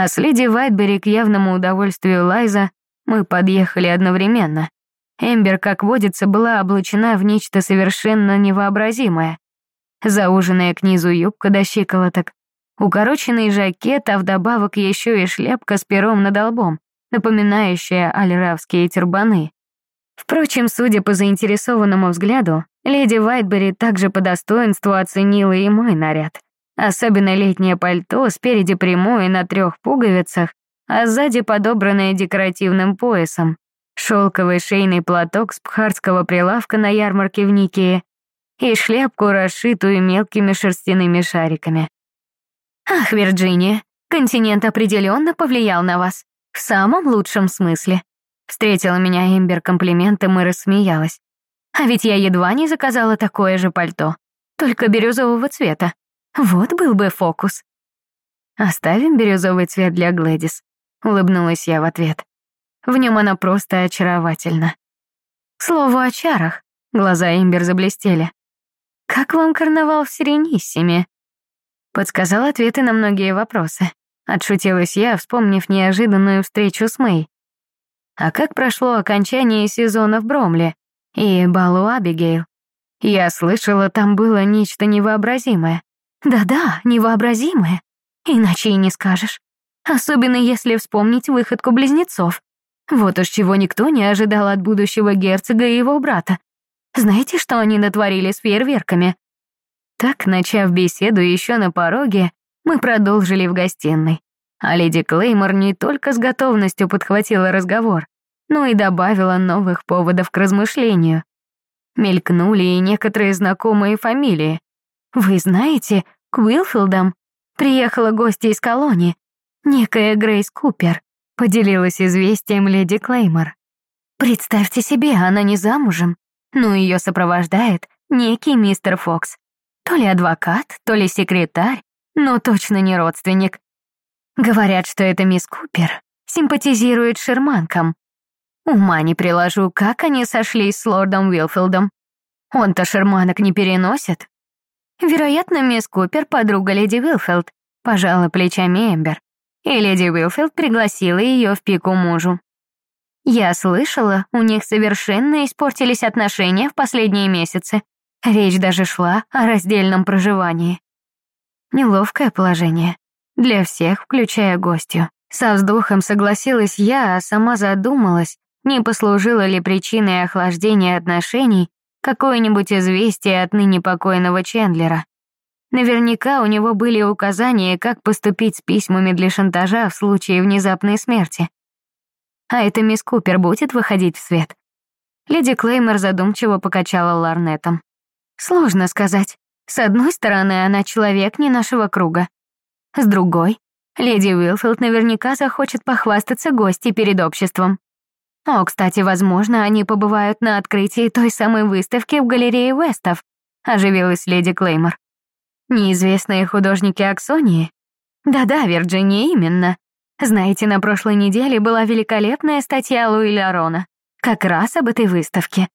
А с леди Вайтбери к явному удовольствию Лайза мы подъехали одновременно. Эмбер, как водится, была облачена в нечто совершенно невообразимое. Зауженная к низу юбка до щиколоток, укороченный жакет, а вдобавок еще и шляпка с пером над лбом, напоминающая альравские тюрбаны. Впрочем, судя по заинтересованному взгляду, леди Вайтбери также по достоинству оценила и мой наряд. Особенно летнее пальто, спереди прямое на трех пуговицах, а сзади подобранное декоративным поясом, шелковый шейный платок с пхарского прилавка на ярмарке в Никее и шляпку, расшитую мелкими шерстяными шариками. «Ах, Вирджиния, континент определенно повлиял на вас. В самом лучшем смысле». Встретила меня Эмбер комплиментом и рассмеялась. А ведь я едва не заказала такое же пальто, только бирюзового цвета. Вот был бы фокус. Оставим бирюзовый цвет для Глэдис, улыбнулась я в ответ. В нем она просто очаровательна. Слово о чарах. Глаза Эмбер заблестели. «Как вам карнавал в Сирениссиме?» Подсказал ответы на многие вопросы. Отшутилась я, вспомнив неожиданную встречу с Мэй. А как прошло окончание сезона в Бромле и балу Абигейл? Я слышала, там было нечто невообразимое. Да-да, невообразимое. Иначе и не скажешь. Особенно если вспомнить выходку близнецов. Вот уж чего никто не ожидал от будущего герцога и его брата. Знаете, что они натворили с фейерверками? Так, начав беседу еще на пороге, мы продолжили в гостиной. А леди Клеймор не только с готовностью подхватила разговор, но и добавила новых поводов к размышлению. Мелькнули и некоторые знакомые фамилии. Вы знаете, к Уилфилдам приехала гостья из колонии, некая Грейс Купер, поделилась известием леди Клеймор. Представьте себе, она не замужем, но ее сопровождает некий мистер Фокс. То ли адвокат, то ли секретарь, но точно не родственник. Говорят, что эта мисс Купер симпатизирует шерманкам. Ума не приложу, как они сошлись с лордом Уилфилдом. Он-то шерманок не переносит. Вероятно, мисс Купер — подруга леди Уилфилд, пожала плечами Эмбер. И леди Уилфилд пригласила ее в пику мужу. Я слышала, у них совершенно испортились отношения в последние месяцы. Речь даже шла о раздельном проживании. Неловкое положение. Для всех, включая гостью. Со вздохом согласилась я, а сама задумалась, не послужило ли причиной охлаждения отношений какое-нибудь известие от ныне покойного Чендлера. Наверняка у него были указания, как поступить с письмами для шантажа в случае внезапной смерти. А эта мисс Купер будет выходить в свет? Леди Клеймор задумчиво покачала ларнетом. Сложно сказать. С одной стороны, она человек не нашего круга. С другой, леди Уилфилд наверняка захочет похвастаться гостей перед обществом. О, кстати, возможно, они побывают на открытии той самой выставки в галерее Уэстов, оживилась леди Клеймор. Неизвестные художники Аксонии? Да-да, Вирджиния, именно. Знаете, на прошлой неделе была великолепная статья Луи Ларона, как раз об этой выставке.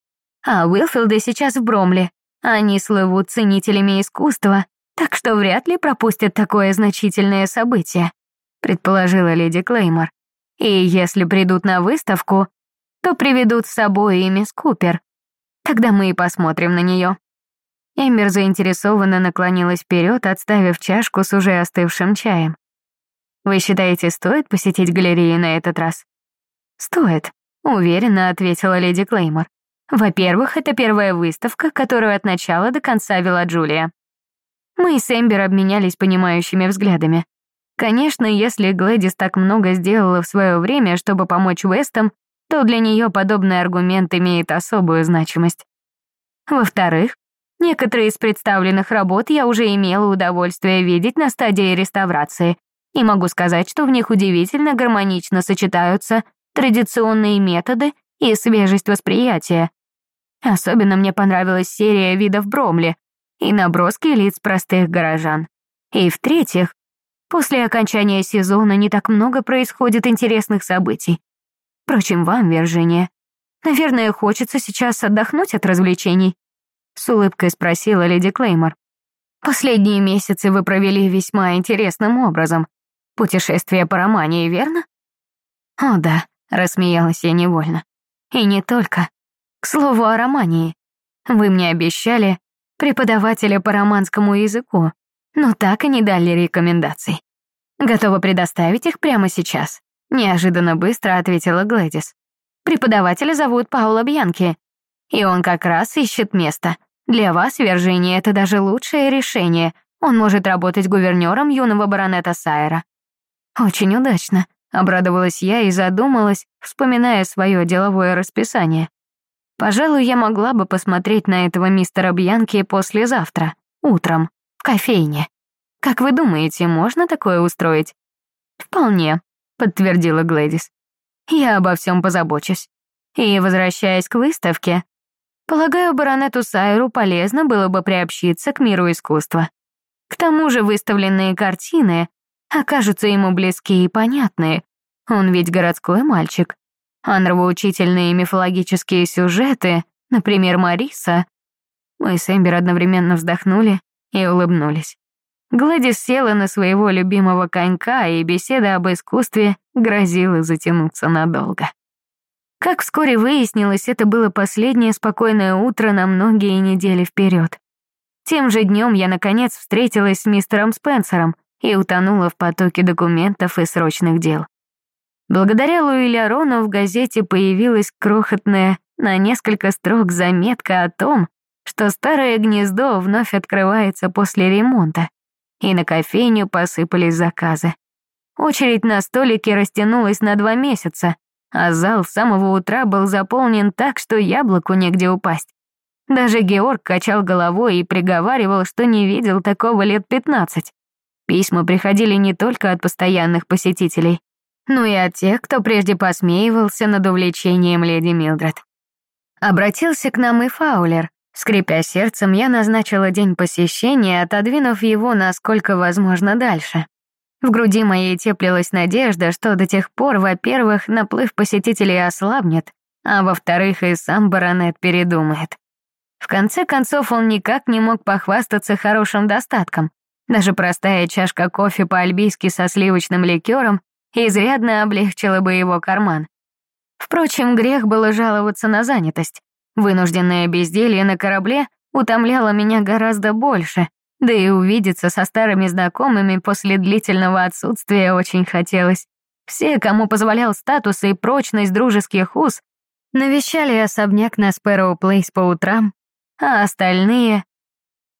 А Уилфилды сейчас в Бромле. Они слывут ценителями искусства, так что вряд ли пропустят такое значительное событие, предположила леди Клеймор. И если придут на выставку, то приведут с собой и мисс Купер. Тогда мы и посмотрим на нее. Эмбер заинтересованно наклонилась вперед, отставив чашку с уже остывшим чаем. «Вы считаете, стоит посетить галерею на этот раз?» «Стоит», — уверенно ответила леди Клеймор. «Во-первых, это первая выставка, которую от начала до конца вела Джулия. Мы с Эмбер обменялись понимающими взглядами. Конечно, если Глэдис так много сделала в свое время, чтобы помочь Уэстам, то для нее подобный аргумент имеет особую значимость. Во-вторых, некоторые из представленных работ я уже имела удовольствие видеть на стадии реставрации, и могу сказать, что в них удивительно гармонично сочетаются традиционные методы и свежесть восприятия. Особенно мне понравилась серия видов Бромли и наброски лиц простых горожан. И в-третьих, после окончания сезона не так много происходит интересных событий, Впрочем, вам, Виржиния, наверное, хочется сейчас отдохнуть от развлечений?» С улыбкой спросила леди Клеймор. «Последние месяцы вы провели весьма интересным образом. Путешествие по Романии, верно? О, да, рассмеялась я невольно. И не только. К слову о Романии. Вы мне обещали преподавателя по романскому языку, но так и не дали рекомендаций. Готова предоставить их прямо сейчас. Неожиданно быстро ответила Глэдис. Преподавателя зовут Паула Бьянки, и он как раз ищет место. Для вас, Виржиния, это даже лучшее решение. Он может работать гувернером юного баронета Сайра. Очень удачно, обрадовалась я и задумалась, вспоминая свое деловое расписание. Пожалуй, я могла бы посмотреть на этого мистера Бьянки послезавтра, утром, в кофейне. Как вы думаете, можно такое устроить? Вполне, подтвердила Глэдис. Я обо всем позабочусь. И, возвращаясь к выставке, полагаю, баронету Сайру полезно было бы приобщиться к миру искусства. К тому же выставленные картины окажутся ему близкие и понятные. Он ведь городской мальчик. А нравоучительные мифологические сюжеты, например, Мариса... Мы с Эмбер одновременно вздохнули и улыбнулись. Гладис села на своего любимого конька, и беседа об искусстве грозила затянуться надолго. Как вскоре выяснилось, это было последнее спокойное утро на многие недели вперед. Тем же днем я, наконец, встретилась с мистером Спенсером и утонула в потоке документов и срочных дел. Благодаря Луи Рону в газете появилась крохотная на несколько строк заметка о том, что старое гнездо вновь открывается после ремонта, и на кофейню посыпались заказы. Очередь на столике растянулась на два месяца, а зал с самого утра был заполнен так, что яблоку негде упасть. Даже Георг качал головой и приговаривал, что не видел такого лет пятнадцать. Письма приходили не только от постоянных посетителей, но и от тех, кто прежде посмеивался над увлечением леди Милдред. Обратился к нам и Фаулер. Скрипя сердцем, я назначила день посещения, отодвинув его насколько возможно дальше. В груди моей теплилась надежда, что до тех пор, во-первых, наплыв посетителей ослабнет, а во-вторых, и сам баронет передумает. В конце концов, он никак не мог похвастаться хорошим достатком. Даже простая чашка кофе по-альбийски со сливочным ликером изрядно облегчила бы его карман. Впрочем, грех было жаловаться на занятость. Вынужденное безделье на корабле утомляло меня гораздо больше, да и увидеться со старыми знакомыми после длительного отсутствия очень хотелось. Все, кому позволял статус и прочность дружеских уз, навещали особняк на Спэроу Плейс по утрам, а остальные...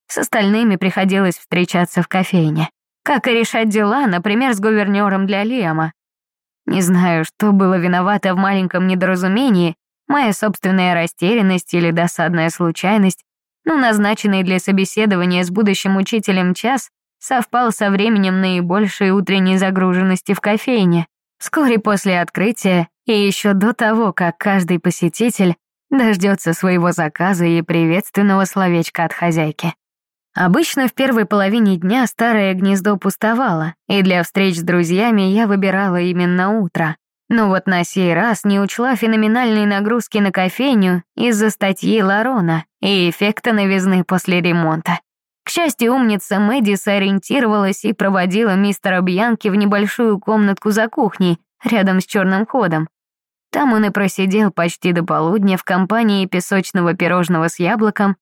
С остальными приходилось встречаться в кофейне. Как и решать дела, например, с гувернером для Лиама. Не знаю, что было виновато в маленьком недоразумении, моя собственная растерянность или досадная случайность, но назначенный для собеседования с будущим учителем час совпал со временем наибольшей утренней загруженности в кофейне. Вскоре после открытия и еще до того, как каждый посетитель дождется своего заказа и приветственного словечка от хозяйки. Обычно в первой половине дня старое гнездо пустовало, и для встреч с друзьями я выбирала именно утро. Но вот на сей раз не учла феноменальной нагрузки на кофейню из-за статьи Ларона и эффекта новизны после ремонта. К счастью, умница Мэдди сориентировалась и проводила мистера Бьянки в небольшую комнатку за кухней, рядом с черным ходом. Там он и просидел почти до полудня в компании песочного пирожного с яблоком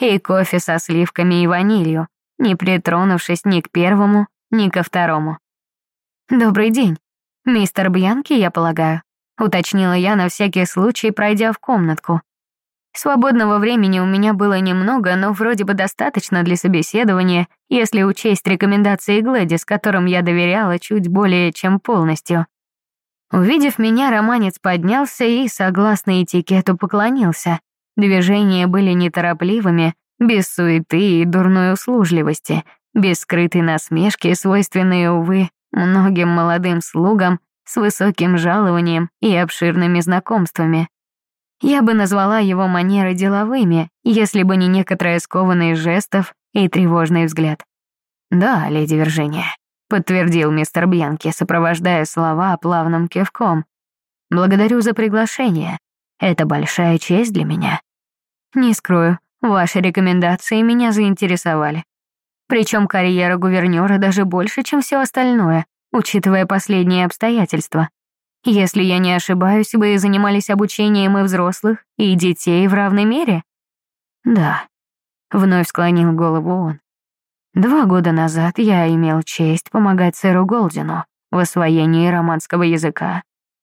и кофе со сливками и ванилью, не притронувшись ни к первому, ни ко второму. «Добрый день», «Мистер Бьянки, я полагаю», — уточнила я на всякий случай, пройдя в комнатку. Свободного времени у меня было немного, но вроде бы достаточно для собеседования, если учесть рекомендации Глэдис, которым я доверяла чуть более чем полностью. Увидев меня, романец поднялся и, согласно этикету, поклонился. Движения были неторопливыми, без суеты и дурной услужливости, без скрытой насмешки, свойственной, увы, многим молодым слугам с высоким жалованием и обширными знакомствами. Я бы назвала его манеры деловыми, если бы не некоторая скованность жестов и тревожный взгляд. «Да, леди Виржиния», — подтвердил мистер Бьянки, сопровождая слова плавным кивком. «Благодарю за приглашение. Это большая честь для меня». «Не скрою, ваши рекомендации меня заинтересовали. Причем карьера гувернера даже больше, чем все остальное. учитывая последние обстоятельства. Если я не ошибаюсь, вы занимались обучением и взрослых, и детей в равной мере? Да, вновь склонил голову он. Два года назад я имел честь помогать сэру Голдину в освоении романского языка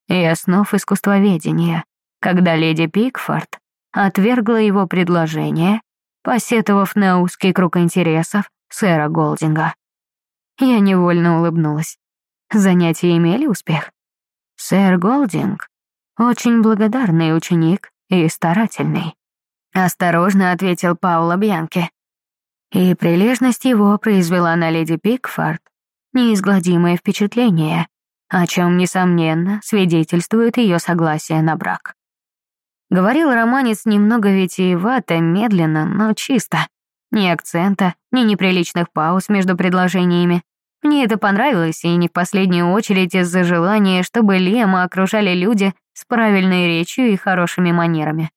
и основ искусствоведения, когда леди Пикфорд отвергла его предложение, посетовав на узкий круг интересов сэра Голдинга. Я невольно улыбнулась. Занятия имели успех? Сэр Голдинг — очень благодарный ученик и старательный. Осторожно ответил Паула Бьянки. И прилежность его произвела на леди Пикфорд неизгладимое впечатление, о чем, несомненно, свидетельствует ее согласие на брак. Говорил романец немного витиевато, медленно, но чисто. Ни акцента, ни неприличных пауз между предложениями. Мне это понравилось, и не в последнюю очередь из-за желания, чтобы Лема окружали люди с правильной речью и хорошими манерами.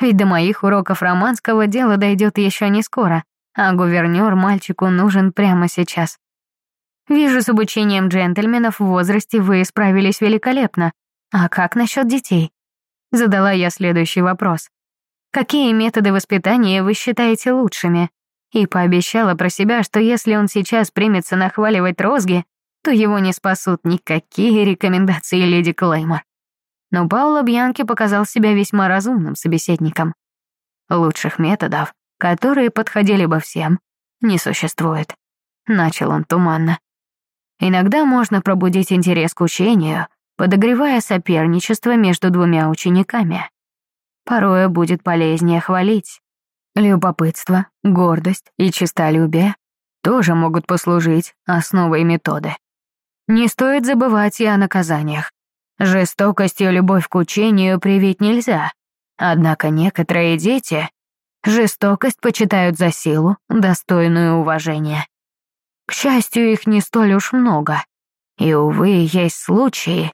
Ведь до моих уроков романского дело дойдет еще не скоро, а гувернер мальчику нужен прямо сейчас. Вижу, с обучением джентльменов в возрасте вы справились великолепно. А как насчет детей? Задала я следующий вопрос. Какие методы воспитания вы считаете лучшими? И пообещала про себя, что если он сейчас примется нахваливать розги, то его не спасут никакие рекомендации леди Клеймор. Но Пауло Бьянки показал себя весьма разумным собеседником. Лучших методов, которые подходили бы всем, не существует. Начал он туманно. Иногда можно пробудить интерес к учению, подогревая соперничество между двумя учениками. Порой будет полезнее хвалить. Любопытство, гордость и честолюбие тоже могут послужить основой методы. Не стоит забывать и о наказаниях. Жестокость и любовь к учению привить нельзя. Однако некоторые дети жестокость почитают за силу, достойную уважения. К счастью, их не столь уж много. И, увы, есть случаи,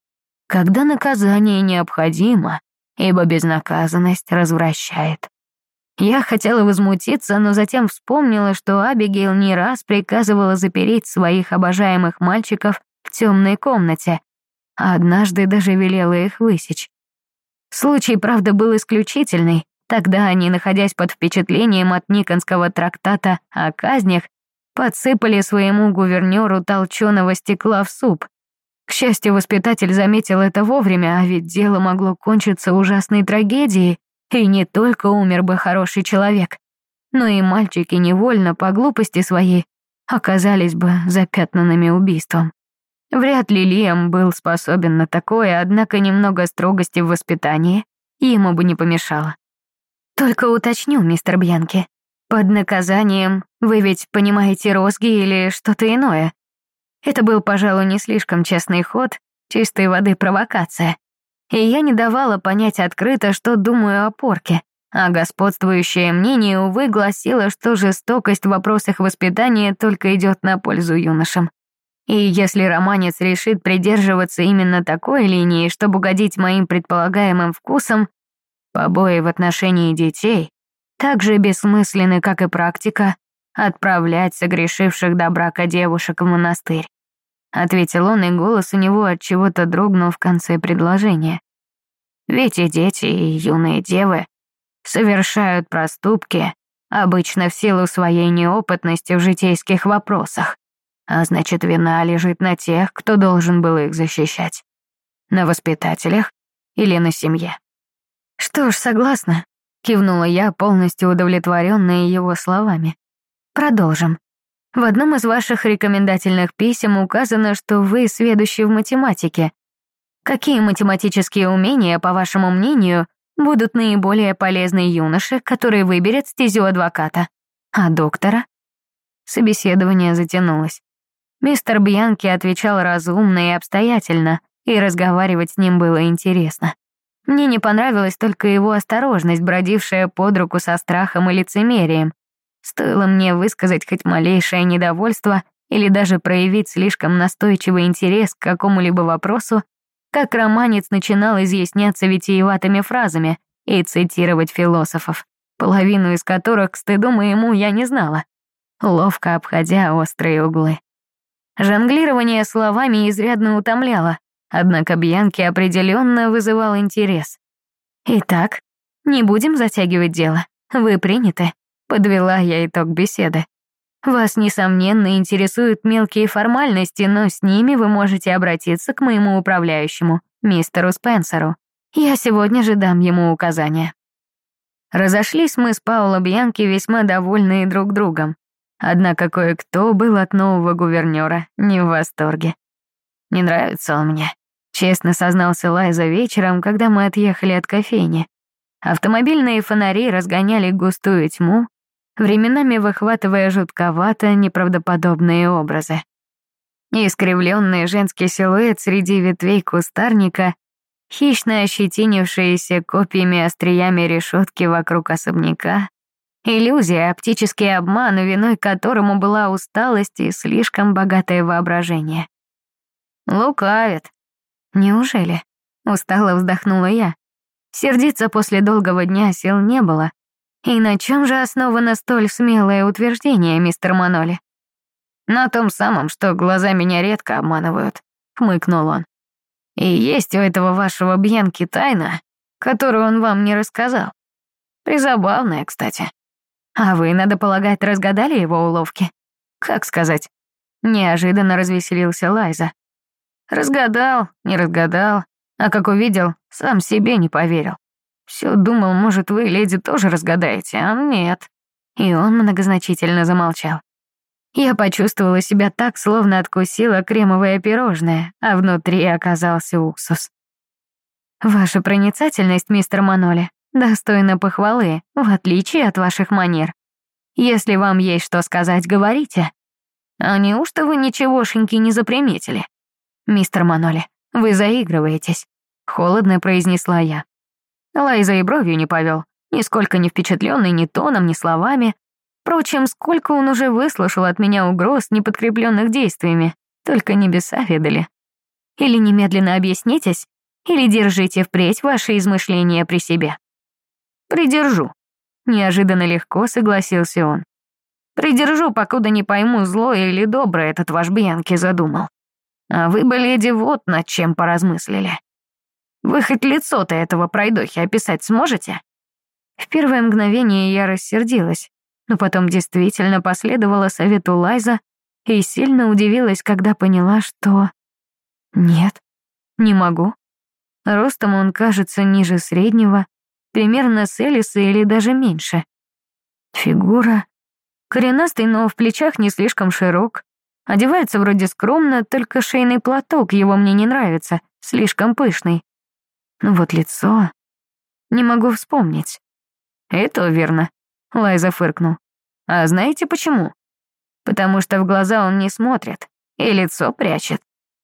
когда наказание необходимо, ибо безнаказанность развращает. Я хотела возмутиться, но затем вспомнила, что Абигейл не раз приказывала запереть своих обожаемых мальчиков в темной комнате, а однажды даже велела их высечь. Случай, правда, был исключительный. Тогда они, находясь под впечатлением от Никонского трактата о казнях, подсыпали своему гувернёру толченого стекла в суп. К счастью, воспитатель заметил это вовремя, а ведь дело могло кончиться ужасной трагедией, и не только умер бы хороший человек, но и мальчики невольно по глупости своей оказались бы запятнанными убийством. Вряд ли Лиам был способен на такое, однако немного строгости в воспитании ему бы не помешало. Только уточню, мистер Бьянки, под наказанием вы ведь понимаете розги или что-то иное? Это был, пожалуй, не слишком честный ход, чистой воды провокация. И я не давала понять открыто, что думаю о порке, а господствующее мнение, увы, гласило, что жестокость в вопросах воспитания только идет на пользу юношам. И если романец решит придерживаться именно такой линии, чтобы угодить моим предполагаемым вкусам, побои в отношении детей так же бессмысленны, как и практика отправлять согрешивших до брака девушек в монастырь. Ответил он, и голос у него от чего-то дрогнул в конце предложения. Ведь и дети, и юные девы совершают проступки, обычно в силу своей неопытности в житейских вопросах. А значит, вина лежит на тех, кто должен был их защищать. На воспитателях или на семье. Что ж, согласна, кивнула я, полностью удовлетворенная его словами. Продолжим. В одном из ваших рекомендательных писем указано, что вы сведущи в математике. Какие математические умения, по вашему мнению, будут наиболее полезны юноше, который выберет стезю адвоката? А доктора? Собеседование затянулось. Мистер Бьянки отвечал разумно и обстоятельно, и разговаривать с ним было интересно. Мне не понравилась только его осторожность, бродившая под руку со страхом и лицемерием. Стоило мне высказать хоть малейшее недовольство или даже проявить слишком настойчивый интерес к какому-либо вопросу, как романец начинал изъясняться витиеватыми фразами и цитировать философов, половину из которых, к стыду моему, я не знала, ловко обходя острые углы. Жонглирование словами изрядно утомляло, однако Бьянки определенно вызывал интерес. «Итак, не будем затягивать дело. Вы приняты», — подвела я итог беседы. «Вас, несомненно, интересуют мелкие формальности, но с ними вы можете обратиться к моему управляющему, мистеру Спенсеру. Я сегодня же дам ему указания». Разошлись мы с Пауло Бьянки весьма довольные друг другом. Однако кое-кто был от нового гувернера не в восторге. «Не нравится он мне», — честно сознался Лайза вечером, когда мы отъехали от кофейни. Автомобильные фонари разгоняли густую тьму, временами выхватывая жутковато неправдоподобные образы. Искривленный женский силуэт среди ветвей кустарника, хищно ощетинившиеся копьями остриями решетки вокруг особняка, иллюзия, оптический обман, виной которому была усталость и слишком богатое воображение. Лукавит. Неужели? Устало вздохнула я. Сердиться после долгого дня сил не было. И на чем же основано столь смелое утверждение, мистер Маноли? На том самом, что глаза меня редко обманывают, хмыкнул он. И есть у этого вашего Бьянки тайна, которую он вам не рассказал. Призабавная, кстати. А вы, надо полагать, разгадали его уловки? Как сказать? Неожиданно развеселился Лайза. Разгадал, не разгадал, а как увидел, сам себе не поверил. Все думал, может, вы, леди, тоже разгадаете, а нет. И он многозначительно замолчал. Я почувствовала себя так, словно откусила кремовое пирожное, а внутри оказался уксус. Ваша проницательность, мистер Маноли, достойна похвалы, в отличие от ваших манер. Если вам есть что сказать, говорите. А неужто вы ничегошеньки не заприметили? Мистер Маноли, вы заигрываетесь, холодно произнесла я. Лайза и бровью не повел, нисколько не впечатленный ни тоном, ни словами. Впрочем, сколько он уже выслушал от меня угроз, не подкрепленных действиями, только небеса ведали. Или немедленно объяснитесь, или держите впредь ваши измышления при себе. Придержу. Неожиданно легко согласился он. Придержу, покуда не пойму, злое или доброе этот ваш Бьянки задумал. А вы бы, леди, вот над чем поразмыслили. Вы хоть лицо-то этого пройдохи описать сможете?» В первое мгновение я рассердилась, но потом действительно последовала совету Лайза и сильно удивилась, когда поняла, что... Нет, не могу. Ростом он кажется ниже среднего, примерно с Элиса или даже меньше. Фигура... Коренастый, но в плечах не слишком широк. Одевается вроде скромно, только шейный платок его мне не нравится, слишком пышный. Ну вот лицо... Не могу вспомнить. Это верно, Лайза фыркнул. А знаете почему? Потому что в глаза он не смотрит и лицо прячет.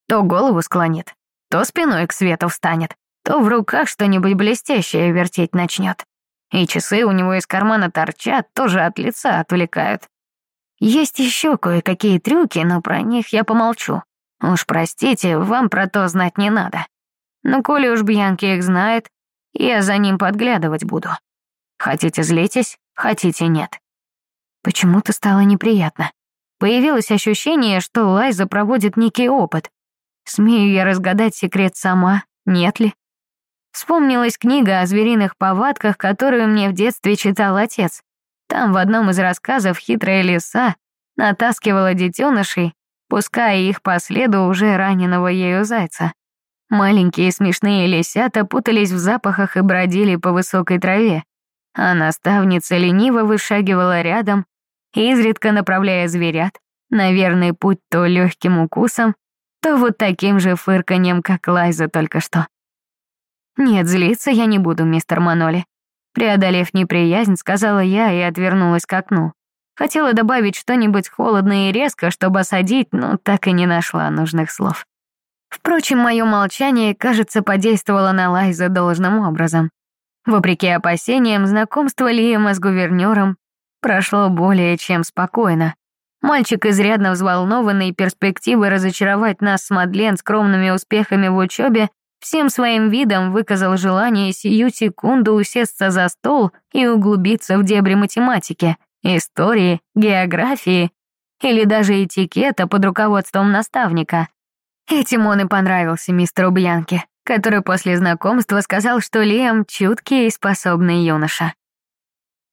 То голову склонит, то спиной к свету встанет, то в руках что-нибудь блестящее вертеть начнет. И часы у него из кармана торчат, тоже от лица отвлекают. Есть еще кое-какие трюки, но про них я помолчу. Уж простите, вам про то знать не надо. Но коли уж Бьянки их знает, я за ним подглядывать буду. Хотите злитесь, хотите нет. Почему-то стало неприятно. Появилось ощущение, что Лайза проводит некий опыт. Смею я разгадать секрет сама, нет ли? Вспомнилась книга о звериных повадках, которую мне в детстве читал отец. Там в одном из рассказов хитрая лиса натаскивала детенышей, пуская их по следу уже раненого ею зайца. Маленькие смешные лисята путались в запахах и бродили по высокой траве, а наставница лениво вышагивала рядом, изредка направляя зверят на верный путь то легким укусом, то вот таким же фырканьем, как Лайза только что. «Нет, злиться я не буду, мистер Маноли». Преодолев неприязнь, сказала я и отвернулась к окну. Хотела добавить что-нибудь холодное и резко, чтобы осадить, но так и не нашла нужных слов. Впрочем, мое молчание, кажется, подействовало на Лайза должным образом. Вопреки опасениям, знакомство Лиэма с гувернером прошло более чем спокойно. Мальчик, изрядно взволнованный перспективой разочаровать нас с Мадлен скромными успехами в учебе, всем своим видом выказал желание сию секунду усесться за стол и углубиться в дебри математики, истории, географии или даже этикета под руководством наставника. Этим он и понравился мистеру Бьянке, который после знакомства сказал, что Лиам чуткий и способный юноша.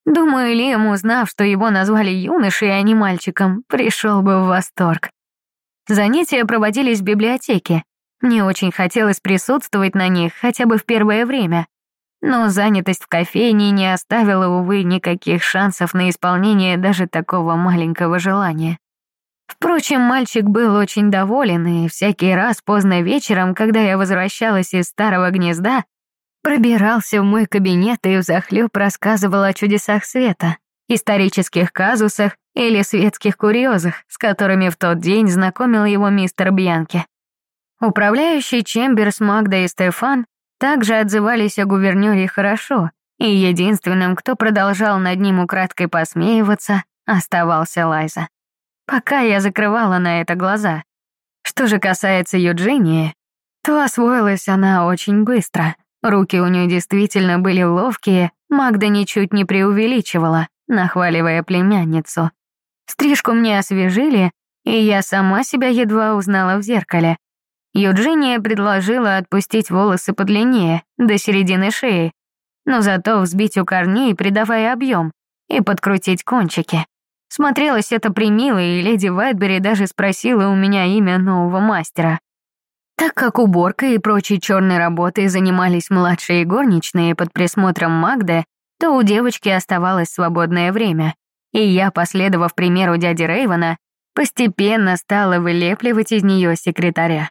Думаю, Лиам, узнав, что его назвали юношей, а не мальчиком, пришел бы в восторг. Занятия проводились в библиотеке. Мне очень хотелось присутствовать на них хотя бы в первое время. Но занятость в кофейне не оставила, увы, никаких шансов на исполнение даже такого маленького желания. Впрочем, мальчик был очень доволен, и всякий раз поздно вечером, когда я возвращалась из старого гнезда, пробирался в мой кабинет и взахлёб рассказывал о чудесах света, исторических казусах или светских курьезах, с которыми в тот день знакомил его мистер Бьянки. Управляющий Чемберс, Магда и Стефан также отзывались о гувернёре хорошо, и единственным, кто продолжал над ним украдкой посмеиваться, оставался Лайза. Пока я закрывала на это глаза. Что же касается Юджинии, то освоилась она очень быстро. Руки у нее действительно были ловкие, Магда ничуть не преувеличивала, нахваливая племянницу. Стрижку мне освежили, и я сама себя едва узнала в зеркале. Юджиния предложила отпустить волосы подлиннее, до середины шеи, но зато взбить у корней, придавая объем, и подкрутить кончики. Смотрелось это примило, и леди Вайтбери даже спросила у меня имя нового мастера. Так как уборкой и прочей черной работой занимались младшие горничные под присмотром Магды, то у девочки оставалось свободное время, и я, последовав примеру дяди Рейвана, постепенно стала вылепливать из нее секретаря.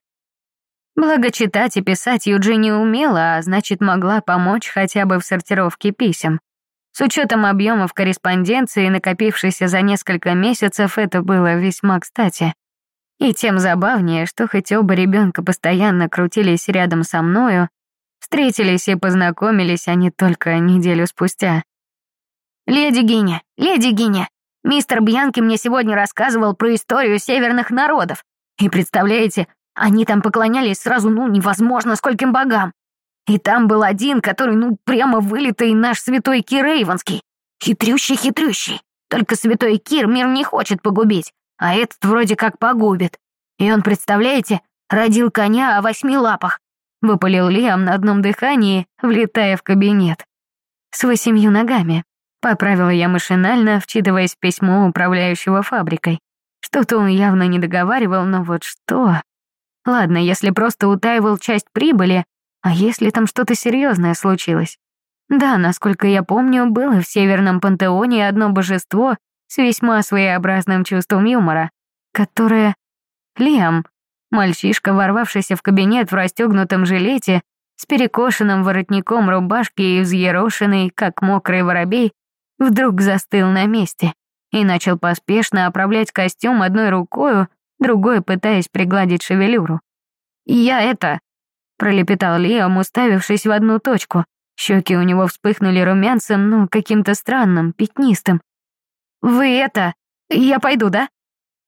Благо читать и писать Юджи умела, а значит могла помочь хотя бы в сортировке писем. С учетом объемов корреспонденции, накопившейся за несколько месяцев, это было весьма кстати. И тем забавнее, что хоть оба ребенка постоянно крутились рядом со мною, встретились и познакомились они только неделю спустя. «Леди Гиня, леди Гиня, мистер Бьянки мне сегодня рассказывал про историю северных народов. И представляете, они там поклонялись сразу, ну, невозможно скольким богам. И там был один, который, ну, прямо вылитый наш святой Кир Эйвонский. Хитрющий-хитрющий. Только святой Кир мир не хочет погубить, а этот вроде как погубит. И он, представляете, родил коня о восьми лапах. Выпалил Лиам на одном дыхании, влетая в кабинет. С восемью ногами. Поправила я машинально, вчитываясь в письмо управляющего фабрикой. Что-то он явно не договаривал, но вот что... Ладно, если просто утаивал часть прибыли, а если там что-то серьезное случилось? Да, насколько я помню, было в Северном Пантеоне одно божество с весьма своеобразным чувством юмора, которое... Лиам, мальчишка, ворвавшийся в кабинет в расстегнутом жилете, с перекошенным воротником рубашки и взъерошенный, как мокрый воробей, вдруг застыл на месте и начал поспешно оправлять костюм одной рукою, другой пытаясь пригладить шевелюру. «Я это...» — пролепетал Лиам, уставившись в одну точку. Щеки у него вспыхнули румянцем, ну, каким-то странным, пятнистым. «Вы это... Я пойду, да?»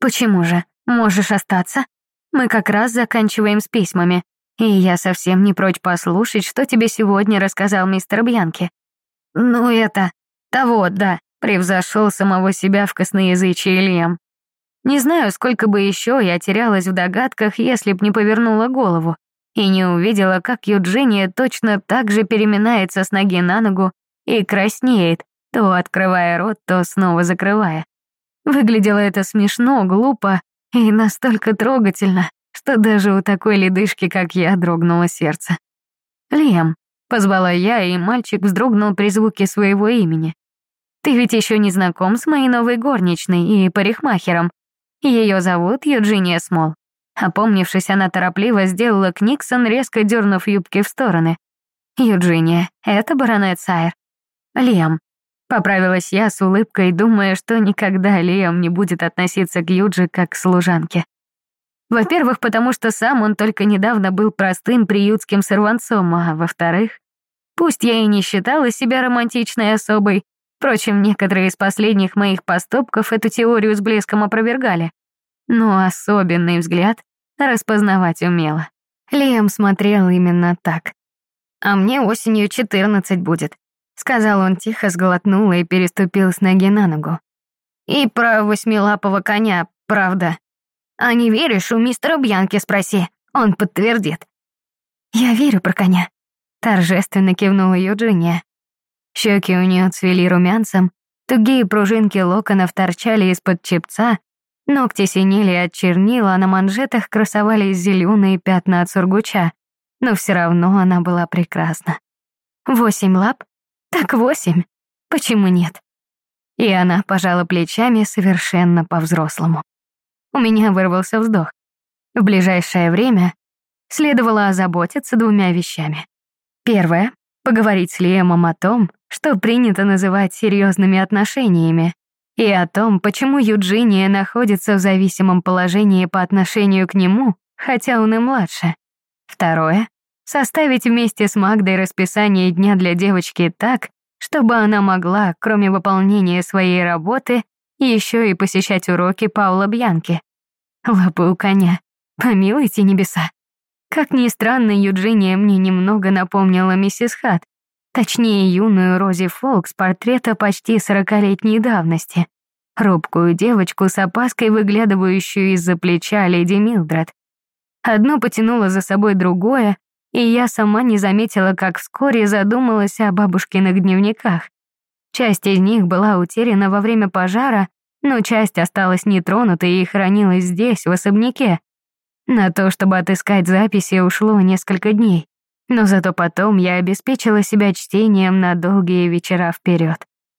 «Почему же? Можешь остаться. Мы как раз заканчиваем с письмами, и я совсем не прочь послушать, что тебе сегодня рассказал мистер Бьянки». «Ну это... Того, да», — превзошел самого себя в косноязычии Лиам. Не знаю, сколько бы еще я терялась в догадках, если б не повернула голову и не увидела, как Юджиния точно так же переминается с ноги на ногу и краснеет, то открывая рот, то снова закрывая. Выглядело это смешно, глупо и настолько трогательно, что даже у такой ледышки, как я, дрогнуло сердце. «Лем», — позвала я, и мальчик вздрогнул при звуке своего имени. «Ты ведь еще не знаком с моей новой горничной и парикмахером, ее зовут Юджиния Смол. Опомнившись, она торопливо сделала Книксон, резко дернув юбки в стороны. «Юджиния, это баронет Сайр». «Лиам». Поправилась я с улыбкой, думая, что никогда Лиам не будет относиться к Юджи как к служанке. Во-первых, потому что сам он только недавно был простым приютским сорванцом, а во-вторых, пусть я и не считала себя романтичной особой, Впрочем, некоторые из последних моих поступков эту теорию с блеском опровергали. Но особенный взгляд распознавать умела. Лиам смотрел именно так. «А мне осенью 14 будет», — сказал он тихо, сглотнул и переступил с ноги на ногу. «И про восьмилапого коня правда. А не веришь, у мистера Бьянки спроси, он подтвердит. Я верю про коня. Торжественно кивнула Юджиния. Щеки у нее цвели румянцем, тугие пружинки локонов торчали из-под чепца, ногти синели от чернила, а на манжетах красовались зеленые пятна от сургуча, но все равно она была прекрасна. Восемь лап? Так восемь. Почему нет? И она пожала плечами совершенно по-взрослому. У меня вырвался вздох. В ближайшее время следовало озаботиться двумя вещами. Первое — поговорить с Лиэмом о том, что принято называть серьезными отношениями, и о том, почему Юджиния находится в зависимом положении по отношению к нему, хотя он и младше. Второе — составить вместе с Магдой расписание дня для девочки так, чтобы она могла, кроме выполнения своей работы, еще и посещать уроки Паула Бьянки. Лапы у коня. Помилуйте небеса. Как ни странно, Юджиния мне немного напомнила миссис Хат, точнее, юную Рози Фолк с портрета почти сорокалетней давности, робкую девочку с опаской, выглядывающую из-за плеча леди Милдред. Одно потянуло за собой другое, и я сама не заметила, как вскоре задумалась о бабушкиных дневниках. Часть из них была утеряна во время пожара, но часть осталась нетронутой и хранилась здесь, в особняке, на то, чтобы отыскать записи, ушло несколько дней. Но зато потом я обеспечила себя чтением на долгие вечера вперед.